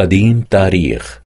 قديم تاريخ.